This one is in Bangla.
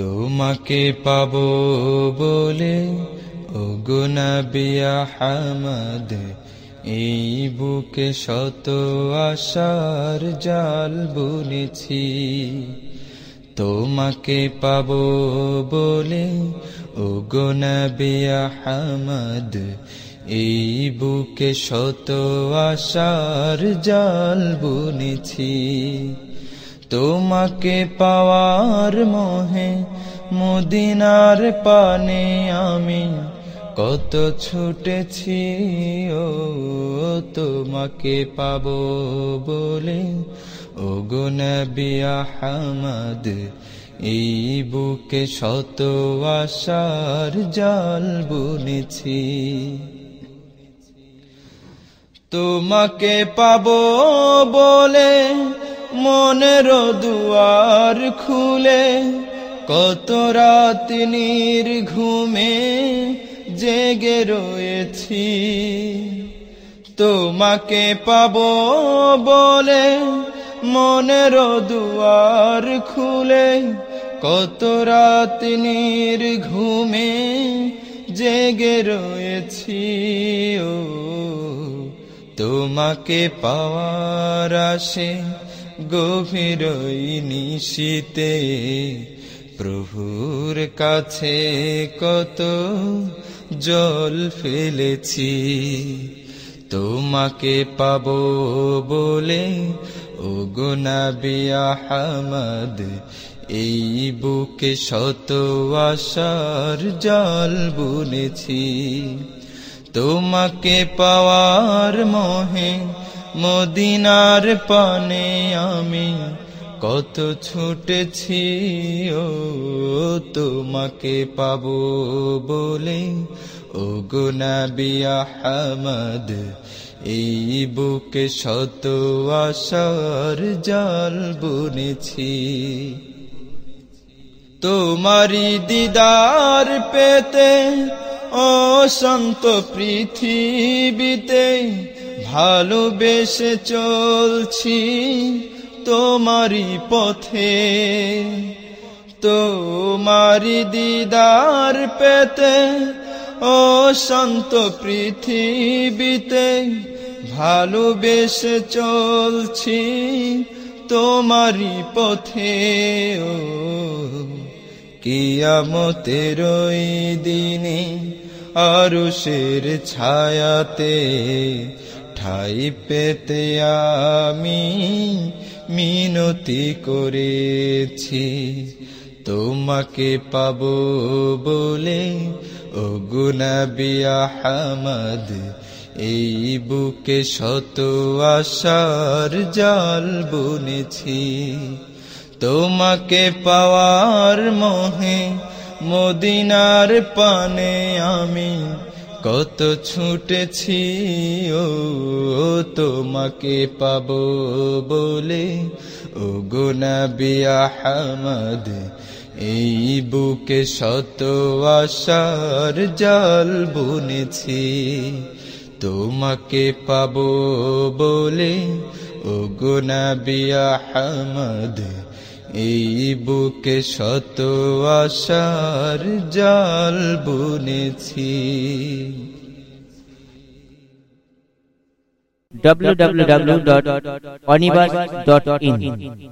তোমাকে পাব বলে, ও গুনাবিয়া হামদ এই বুকে শত আশার জাল বুনেছি। তোমাকে পাব বলে, ও গুনাবিয়া হামদ এই বুকে শত আশার জাল বুনেছি। তোমাকে পাওয়ার মোহে, মদিনার পানে আমি কত ছুটেছি, ও তোমাকে পাব বলে। ও গুনবিয়া হামদ এই বুকে শত আশার জাল বুনেছি। তোমাকে পাব বলে মনের দুয়ার খুলে, কত রাত ঘুমে জেগে রয়েছি। তোমাকে পাব বলে মনের দুয়ার খুলে, কত রাত ঘুমে জেগে রয়েছি। ও, তোমাকে পাওয়ার আসে গভীর নিশীতে। প্রভুর কাছে কত জল ফেলেছি, তোমাকে পাব বলে ও গুনাবিয়া হামদ এই বুকে শত আশার জল বুনেছি। তোমাকে পাওয়ার মোহে মদিনার পানে আমি কত ছুটেছি, ও তোমাকে পাব বলে। ও গুনাবিয়া হামদ এই বুকে শত আশার জাল বুনেছি। তোমারি দিদার পেতে ও সন্ত পৃথিবীতে ভালোবেসে চলছি তোমারি পথে। তোমারি দিদার পেতে ও সন্ত পৃথিবীতে ভালোবেসে চলছি তোমারি পথে। ও, কিয়ামতের দিনে আরুষের ছায়াতে ঠাই পেতে আমি মিনতি করেছি। তোমাকে পাব বলে ও গুনাবিয়া হামদ এই বুকে শত আশার জাল বুনেছি। তোমাকে পাওয়ার মোহে মদিনার পানে আমি কত ছুটেছি, ও তোমাকে পাব বলে। ও গুনাবিয়া হামদ এই বুকে শত আশার জাল বুনেছি। তোমাকে পাব বলে ও গুনাবিয়া হামদ এই বুকে শত আশার জাল বুনেছি। www.onibus.in